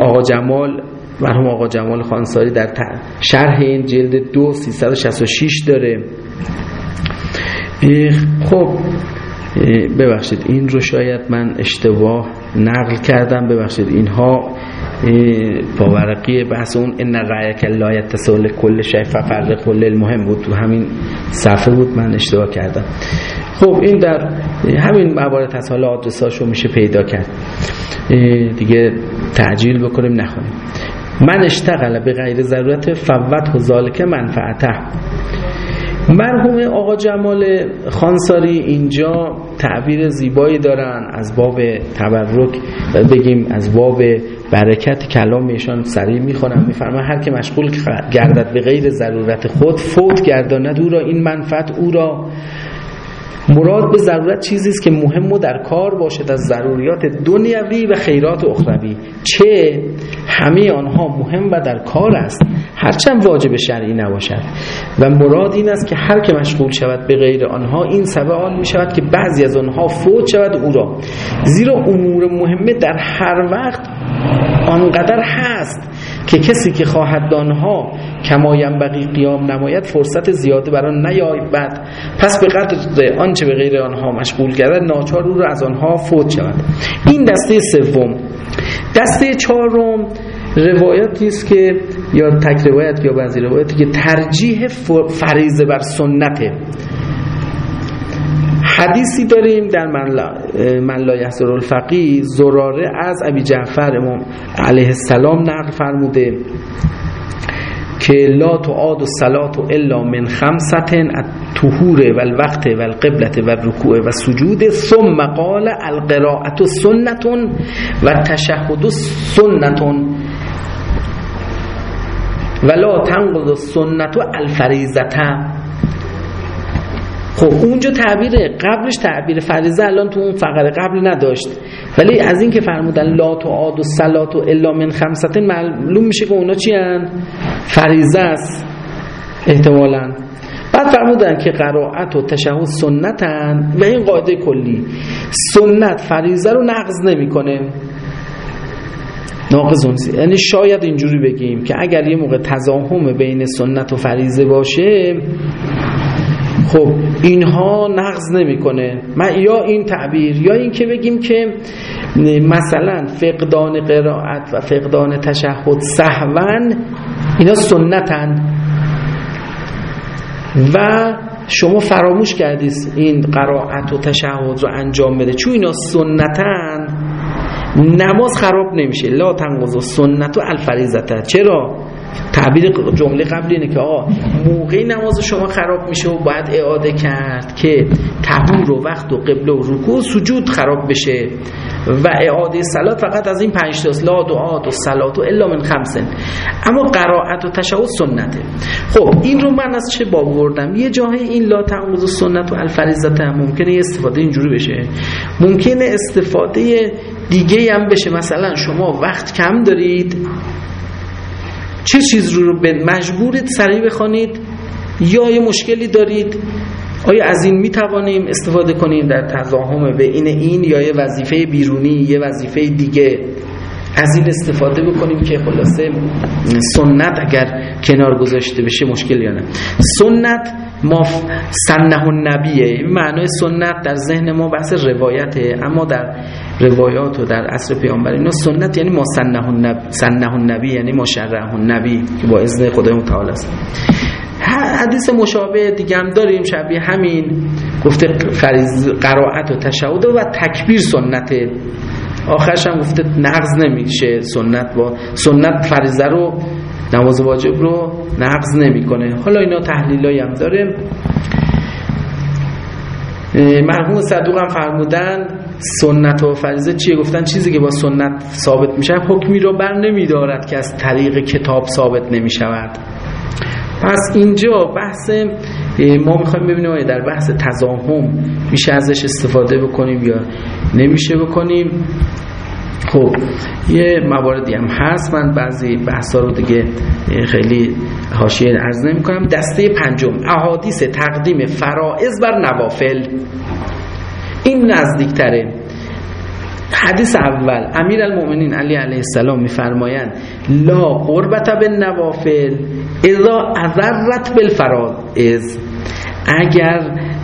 آقا جمال مرحوم آقا جمال خانساری در شرح این جلد دو 366 داره. خب ببخشید این رو شاید من اشتباه نقل کردم. ببخشید اینها باورقی بحث اون ان رأیک لا یتصل کل شیء ففرق کل المهم بود. تو همین صفحه بود من اشتباه کردم. خب این در همین موارد هست. حالا آدرساشو میشه پیدا کرد. دیگه تعجیل بکنیم نخونیم. من اشتغل به غیر ضرورت فوت و ذالک منفعته. مرحوم آقا جمال خانساری اینجا تعبیر زیبایی دارن از باب تبرک. بگیم از باب برکت کلام ایشان سریع می‌خونم. میفرما هر که مشغول گردد به غیر ضرورت خود فوت گرداند او را این منفعت او را. مراد به ضرورت چیزی است که مهم و در کار باشد از ضروریات دنیوی و خیرات اخروی. چه همه آنها مهم و در کار است. هرچند واجب شرعی نباشد. و مراد این است که هر که مشغول شود به غیر آنها این سبب آن می شود که بعضی از آنها فوت شود او را. زیرا امور مهمه در هر وقت آنقدر هست که کسی که خواهد دانها کما ینبغی قیام نماید فرصت زیاده بر آن نیاید. پس به قدر آنچه به غیر آنها مشغول گردد ناچار او را از آنها فوت شود. این دسته سوم. دسته چهارم روایتی است که یا تک روایت یا بعضی روایتی که ترجیح فریضه بر سنته. حدیثی داریم در من لا الفقی زراره از ابی جعفر امام علیه السلام نقل فرموده که لا تعاد الصلاه الا من خمسه الطهور والوقت والقبلة والركوع والسجود ثم قال القراءه سنه والتشهد سنه ولا تنقض السنه الفریضه خب اونجا تعبیر قبلش تعبیر فریضه الان تو اون فقره قبل نداشت. ولی از این که فرمودن لا تو عاد و سلات و الا من خمسه معلوم میشه که اونا چی هن؟ فریضه است احتمالا. بعد فرمودن که قرائت و تشهد سنتن و این قاعده کلی. سنت فریضه رو نقض نمی‌کنه. ناقض یعنی شاید اینجوری بگیم که اگر یه موقع تزاهم بین سنت و فریضه باشه خب اینها نقض نمی‌کنه. یا این تعبیر یا این که بگیم که مثلا فقدان قرائت و فقدان تشهد سهون اینا سنتن. و شما فراموش کردید این قرائت و تشهد رو انجام بده. چون اینا سنتن نماز خراب نمیشه. لا تنقض سنت و الفریزته چرا؟ تعبیر جمله قبل اینه که آقا موقعی نماز شما خراب میشه و باید اعاده کرد که تهور و وقت و قبله و رکوع سجود خراب بشه و اعاده سلات فقط از این پنج تاست لا دعات و سلات و الا من خمسن اما قرائت و تشهد سنته. خب این رو من از چه باب بردم یه جاهای این لا تعوض و سنت و الفریضت هم ممکنه استفاده اینجوری بشه. ممکنه استفاده دیگه هم بشه. مثلا شما وقت کم دارید چه چیز رو به مجبورید سریع بخوانید؟ یا یه مشکلی دارید؟ آیا از این می توانیم استفاده کنیم در تضاهم به این این یا یه وظیفه بیرونی یه وظیفه دیگه؟ از این استفاده بکنیم که خلاصه سنت اگر کنار گذاشته بشه مشکل یا نه. سنت ما سنه النبیه. معنای سنت در ذهن ما بحث روایته اما در روایات و در عصر پیامبر اینا سنت یعنی ما سنه النبی, سنه النبی یعنی ما شرعه النبی که با اذن خدای متعال است. حدیث مشابه دیگه هم داریم شبیه همین. گفته قرائت و تشهد و تکبیر سنت آخرش هم گفته نقض نمیشه سنت با سنت فریضه رو نماز واجب رو نقض نمی‌کنه. حالا اینا تحلیلایی هم داره. مرحوم صدوق هم فرمودن سنت و فریضه چیه؟ گفتن چیزی که با سنت ثابت میشه حکمی رو بر نمیدارد که از طریق کتاب ثابت نمی‌شود. پس اینجا بحث ما می‌خوایم ببینیم در بحث تزاهم میشه ازش استفاده بکنیم یا نمیشه بکنیم. خب یه مواردی هم هست. من بعضی بحثا رو دیگه خیلی حاشیه عرض نمی کنم دسته پنجم احادیث تقدیم فرائض بر نوافل. این نزدیکتره. حدیث اول امیر المؤمنین علی علیه السلام میفرمایند لا قربت به نوافل اذا اذرت بالفرائض. اگر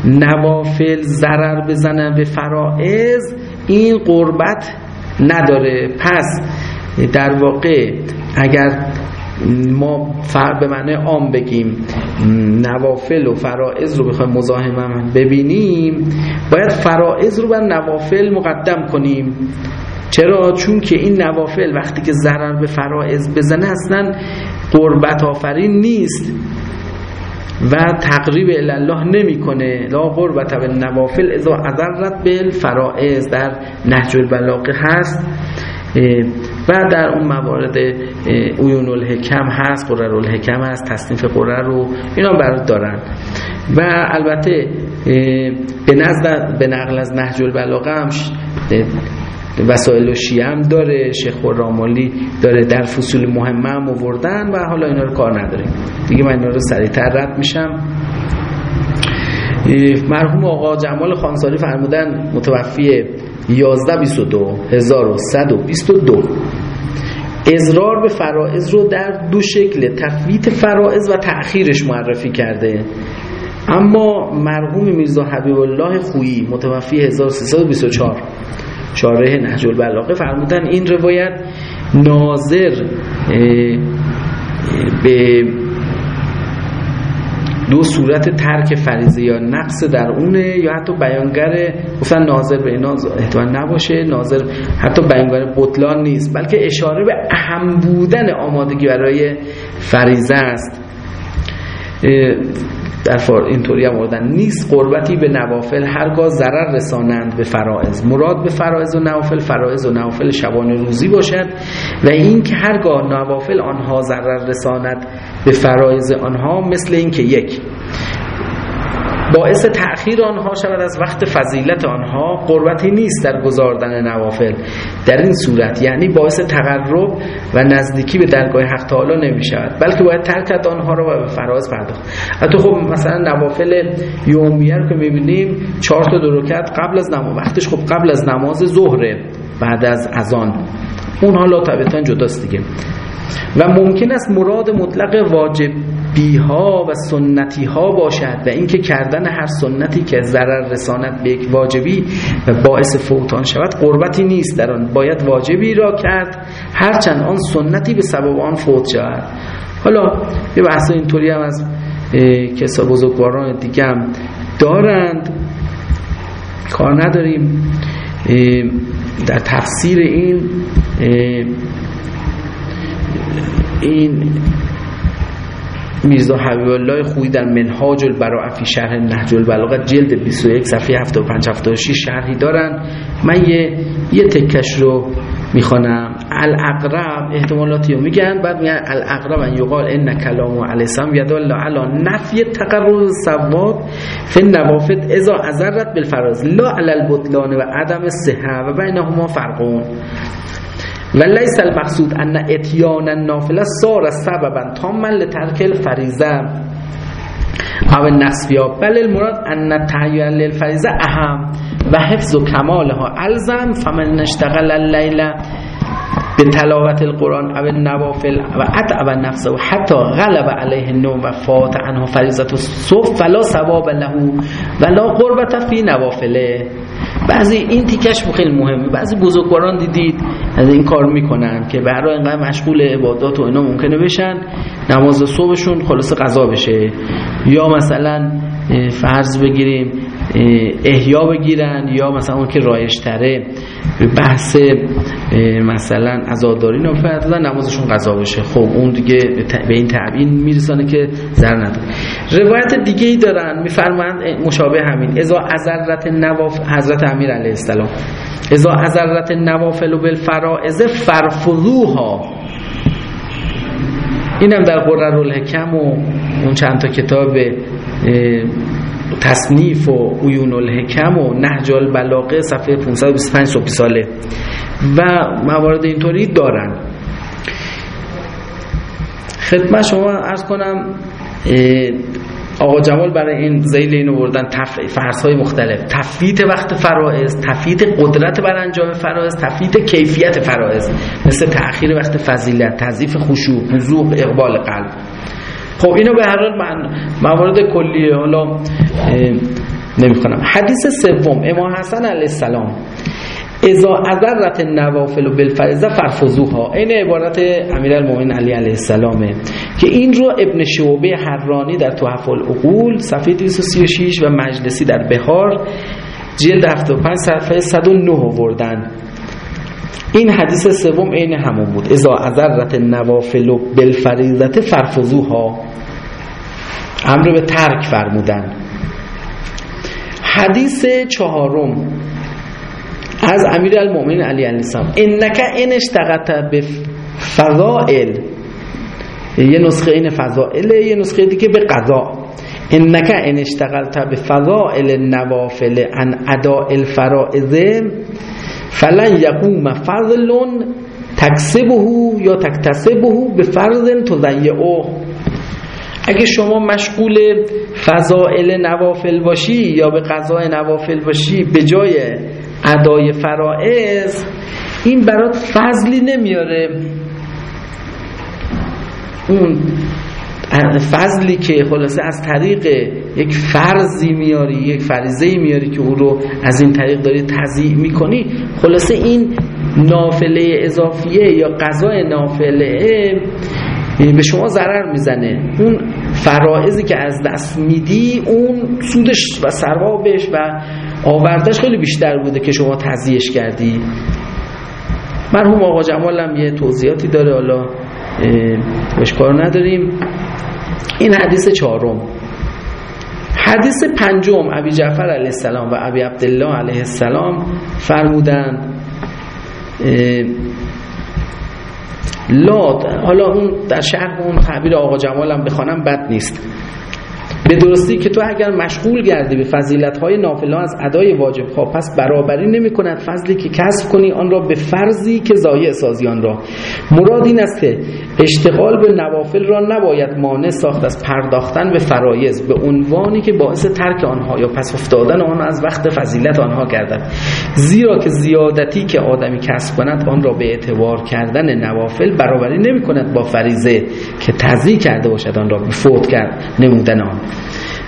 نوافل ضرر بزنن به فرائض این قربت نداره. پس در واقع اگر ما فر به معنی عام بگیم نوافل و فرائض رو بخوایم مزاحم ببینیم باید فرائض رو بر نوافل مقدم کنیم. چرا؟ چون که این نوافل وقتی که ضرر به فرائض بزنه اصلا قربت آفرین نیست. و تقریب الله نمی‌کنه. لا قربت به نوافل اذا عذرت بالفرائض در نهج البلاغه هست. و در اون موارد اویون الحکم هست. قرر الحکم هست. تصنیف قرر رو اینا برات دارن. و البته به به نقل از نهج البلاغه هم وسایل و شیعه داره شیخ خرامالی داره در فصول مهمه هم آوردن و حالا اینا رو کار نداریم دیگه من اینا رو سریعتر رد میشم. مرحوم آقا جمال خانساری فرمودن متوفی 11 22 1122 ازرار به فرائض رو در دو شکل تفویت فرائض و تأخیرش معرفی کرده. اما مرحوم میرزا حبیب الله خویی متوفی 1324 شارح نهج البلاغه فرمودن این روایت ناظر به دو صورت ترک فریضه یا نقص در اونه یا حتی بیانگر گفتن ناظر به اینا احتمال نباشه ناظر حتی بیانگر بطلان نیست بلکه اشاره به اهم بودن آمادگی برای فریضه است. در فار اینطوری هم آوردن. نیست قربتی به نوافل هرگاه ضرر رسانند به فرائض. مراد به فرائض و نوافل فرائض و نوافل شبانه روزی باشد و این که هرگاه نوافل آنها ضرر رساند به فرائض آنها مثل اینکه یک باعث تأخیر آنها شود از وقت فضیلت آنها قربتی نیست در گذاردن نوافل. در این صورت یعنی باعث تقرب و نزدیکی به درگاه حق تعالی نمی شود بلکه باید ترکت آنها را به فراز پرداخت. حتی خب مثلا نوافل یومیه رو که می‌بینیم چهار تا درکت قبل از نماز وقتش خب قبل از نماز ظهره بعد از اذان. اون حالا طبیعتا جداست دیگه. و ممکن است مراد مطلق واجب بیها و سنتی ها باشد و اینکه کردن هر سنتی که ضرر رسانت به یک واجبی و باعث فوتان شود قربتی نیست. در آن باید واجبی را کرد. هرچند آن سنتی به سبب آن فوت شود. حالا یه بحث اینطوری هم از کسا بزرگواران دیگه هم دارند. کار نداریم. در تفسیر این این میرزا حبیب الله خویی در منهاج البراء فی شرح نهج البلاغه جلد 21 صفحه 75 76 شرحی دارن. من یه یه تکش رو می‌خوانم. الاقرب احتمالاتی رو میگن. بعد میگن الاقرب ان یقال ان کلام علیه السلام یدل علی نفی تقرر ثواب فی النوافل اذا عذرت بالفراز لا علی البطلان و عدم الصحه و بینهما فرقون. و لیس المقصود ان اتیان النافله صار سببا تاما لترک الفریضه. او النصفیا بل المراد ان تعیین للفریضه اهم و حفظ و کمالها. الزم فمن اشتغل اللیل به تلاوت القرآن او نوافل و اتعب نفسه و حتی غلب علیه النوم و فات عنها فریضت و صف فلا ثواب له ولا قربت فی نوافله. بعضی این تیکش خیلی مهمه. بعضی بزرگواران دیدید از این کار می‌کنن که برای اینقدر مشغول عبادات و اینا ممکنه بشن نماز صبحشون خلاص قضا بشه. یا مثلا فرض بگیریم احیا بگیرن یا مثلا اون که رایش تره بحث مثلا عزاداری نفرد نمازشون قضا بشه خب اون دیگه به این تعبین میرسانه که زر نداره. روایت دیگه ای دارن میفرمند مشابه همین. ازا ازرت نواف حضرت امیر علیه السلام. ازا ازرت نوافل و بالفرائز فرفضوها. اینم در قرر الحکم و اون چند تا کتاب تصنیف و عیون الحکم و نهج البلاغه صفحه 525 صبح ساله. و موارد اینطوری دارن. خدمت شما ارز کنم آقا جمال برای این زیل اینو بردن تف... های مختلف. تفیت وقت فرائض تفیت قدرت بر انجام فرائض تفیت کیفیت فرائض. مثل تأخیر وقت فضیلت تضیف خشوع حضور اقبال قلب. خب اینو به هر من موارد کلیه حالا نمی‌خونم. حدیث سوم امام حسن علیه السلام ازا عذرت نوافل و بالفرزه فرفضوها این عبارت امیر المومن علی علیه السلامه که این رو ابن شعبه حرانی در توحف العقول صفحه 236 و مجلسی در بهار جلد 75 صفحه 109 وردن این حدیث سوم عین همون بود. ازا عذرت نوافل و بالفریضت فرفضوها امر به ترک فرمودن. حدیث چهارم. از امیر المؤمنین علی علیه السلام. انک ان اشتغلت به فضائل یه نسخه این فضائل یه نسخه دیگه به قضا. انک ان اشتغلت به فضائل النوافل عن اداء الفرائض فلن یقوم فضل تکسبه یا تکتسبه به فرض تضیعه اگه شما مشغول فضائل نوافل باشی یا به قضای نوافل باشی به جای ادای فرائض این برات فضلی نمیاره. اون فضلی که خلاصه از طریق یک فرضی میاری یک فریضه میاری که او رو از این طریق داری تضییع می‌کنی خلاصه این نافله اضافیه یا قضای نافله به شما ضرر می‌زنه. اون فرائضی که از دست میدی اون سودش و ثوابش و آوردش خیلی بیشتر بوده که شما تضییعش کردی. مرحوم آقا جمال یه توضیحاتی داره حالا بهش نداریم. این حدیث چهارم. حدیث پنجم ابی جعفر علیه السلام و ابی عبدالله علیه السلام فرمودن لا حالا اون در شهر اون تعبیر آقا جمال هم بخوانم بد نیست. به درستی که تو اگر مشغول گردی به فضیلت های نافله از ادای واجب ها پس برابری نمی کند فضلی که کسب کنی آن را به فرضی که زایع سازی آن را. مراد این است که اشتغال به نوافل را نباید مانع ساخت از پرداختن به فرایز به عنوانی که باعث ترک آنها یا پس افتادن آن از وقت فضیلت آنها گردد. زیرا که زیادتی که آدمی کسب کند آن را به اعتبار کردن نوافل برابری نمی کند با فریزه که تضییع کرده باشد آن را به فوت کرد. نمودن آن.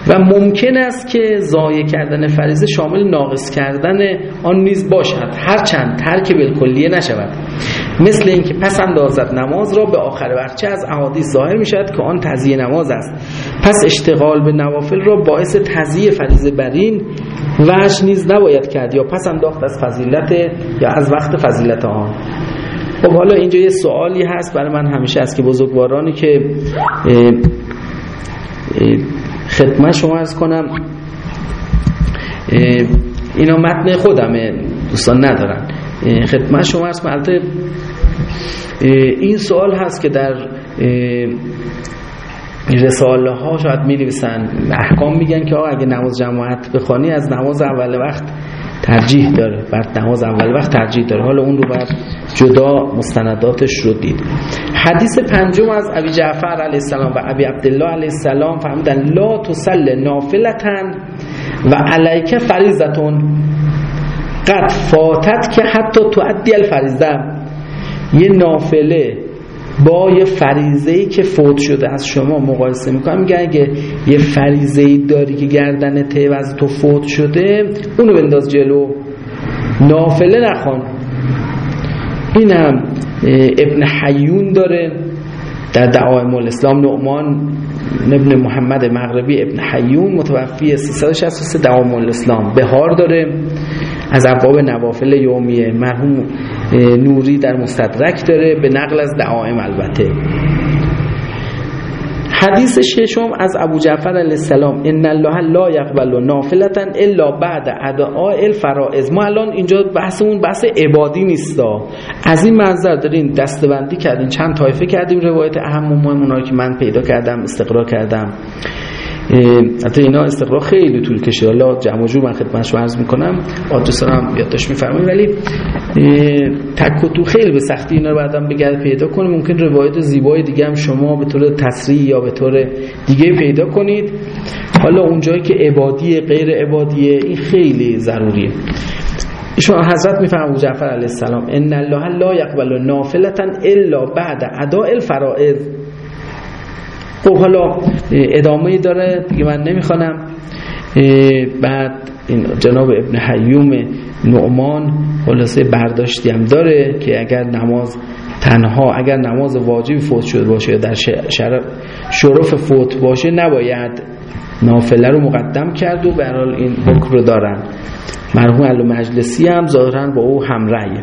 و ممکن است که ضایع کردن فریضه شامل ناقص کردن آن نیز باشد. هرچند ترک بالکلیه نشود. مثل اینکه پس اندازد نماز را به آخر وقت از احادیث ظاهر می شود که آن تضییع نماز است. پس اشتغال به نوافل را باعث تضییع فریضه برین وش نیز نباید کرد یا پس انداخت از فضیلت یا از وقت فضیلت آن. خب حالا اینجا یه سوالی هست. برای من همیشه است که بزرگوارانی که خدمت شما ارز کنم. اینا متن خودمه دوستان ندارن. خدمت شما ارز کنم. این سوال هست که در رساله ها شاید می نویسن احکام میگن که آقا اگه نماز جماعت بخوانی از نماز اول وقت ترجیح داره. بعد نماز اول وقت ترجیح داره. حالا اون رو بعد جدا مستنداتش رو دید. حدیث پنجم از ابی جعفر علیه السلام و ابی عبدالله علیه السلام فهمیدن لا تسل نافلتن و علیک فریزتون قد فاتت که حتی تو الفریزه یه نافله با یه فریزهی که فوت شده از شما مقایسه می‌کنم. میگه اگه یه فریزهی داری که گردن از تو فوت شده اونو بنداز جلو. نافله نخوان. این هم ابن حیون داره در دعایم الاسلام نعمان ابن محمد مغربی ابن حیون متوفی 363 دعایم الاسلام بهار داره از ابواب نوافل یومیه. مرحوم نوری در مستدرک داره به نقل از دعایم البته. حدیث ششم از ابو جعفر علیه السلام ان الله لا یقبل نافلتا الا بعد ادعاء الفرائض. ما الان اینجا بحثمون بحث عبادی نیستا از این منظر دارین دستبندی کردیم چند طایفه کردیم روایت اهم و مهم که من پیدا کردم استقرا کردم. حتی اینا استقرار خیلی طول کشید حالا جمع جور من خدمتش عرض می‌کنم. آدرس هم یادداشت میفرمایید. ولی تک و تو خیلی به سختی اینا رو بعدم بگرد پیدا کنیم. ممکن روایت زیبای دیگه هم شما به طور تصریح یا به طور دیگه پیدا کنید. حالا اونجایی که عبادی غیر عبادیه این خیلی ضروریه. شما حضرت میفهم ابو جعفر علیه السلام ان الله لا یقبل نافلتا الا بعد اداء الفرائض. خب حالا ادامه داره. دیگه من نمی‌خوانم. بعد این جناب ابن حیوم نعمان خلاصه برداشتی هم داره که اگر نماز تنها اگر نماز واجب فوت شده باشه در شرف فوت باشه نباید نافله رو مقدم کرد و برحال این حکم رو دارن. مرحوم علو مجلسی هم ظاهرا با او همرأیه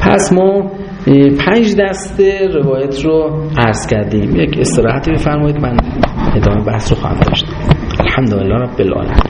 پس ما پنج دسته روایت رو عرض کردیم. یک استراحتی بفرمایید من ادامه بحث رو خواهم داشت. الحمدلله رب العالمین.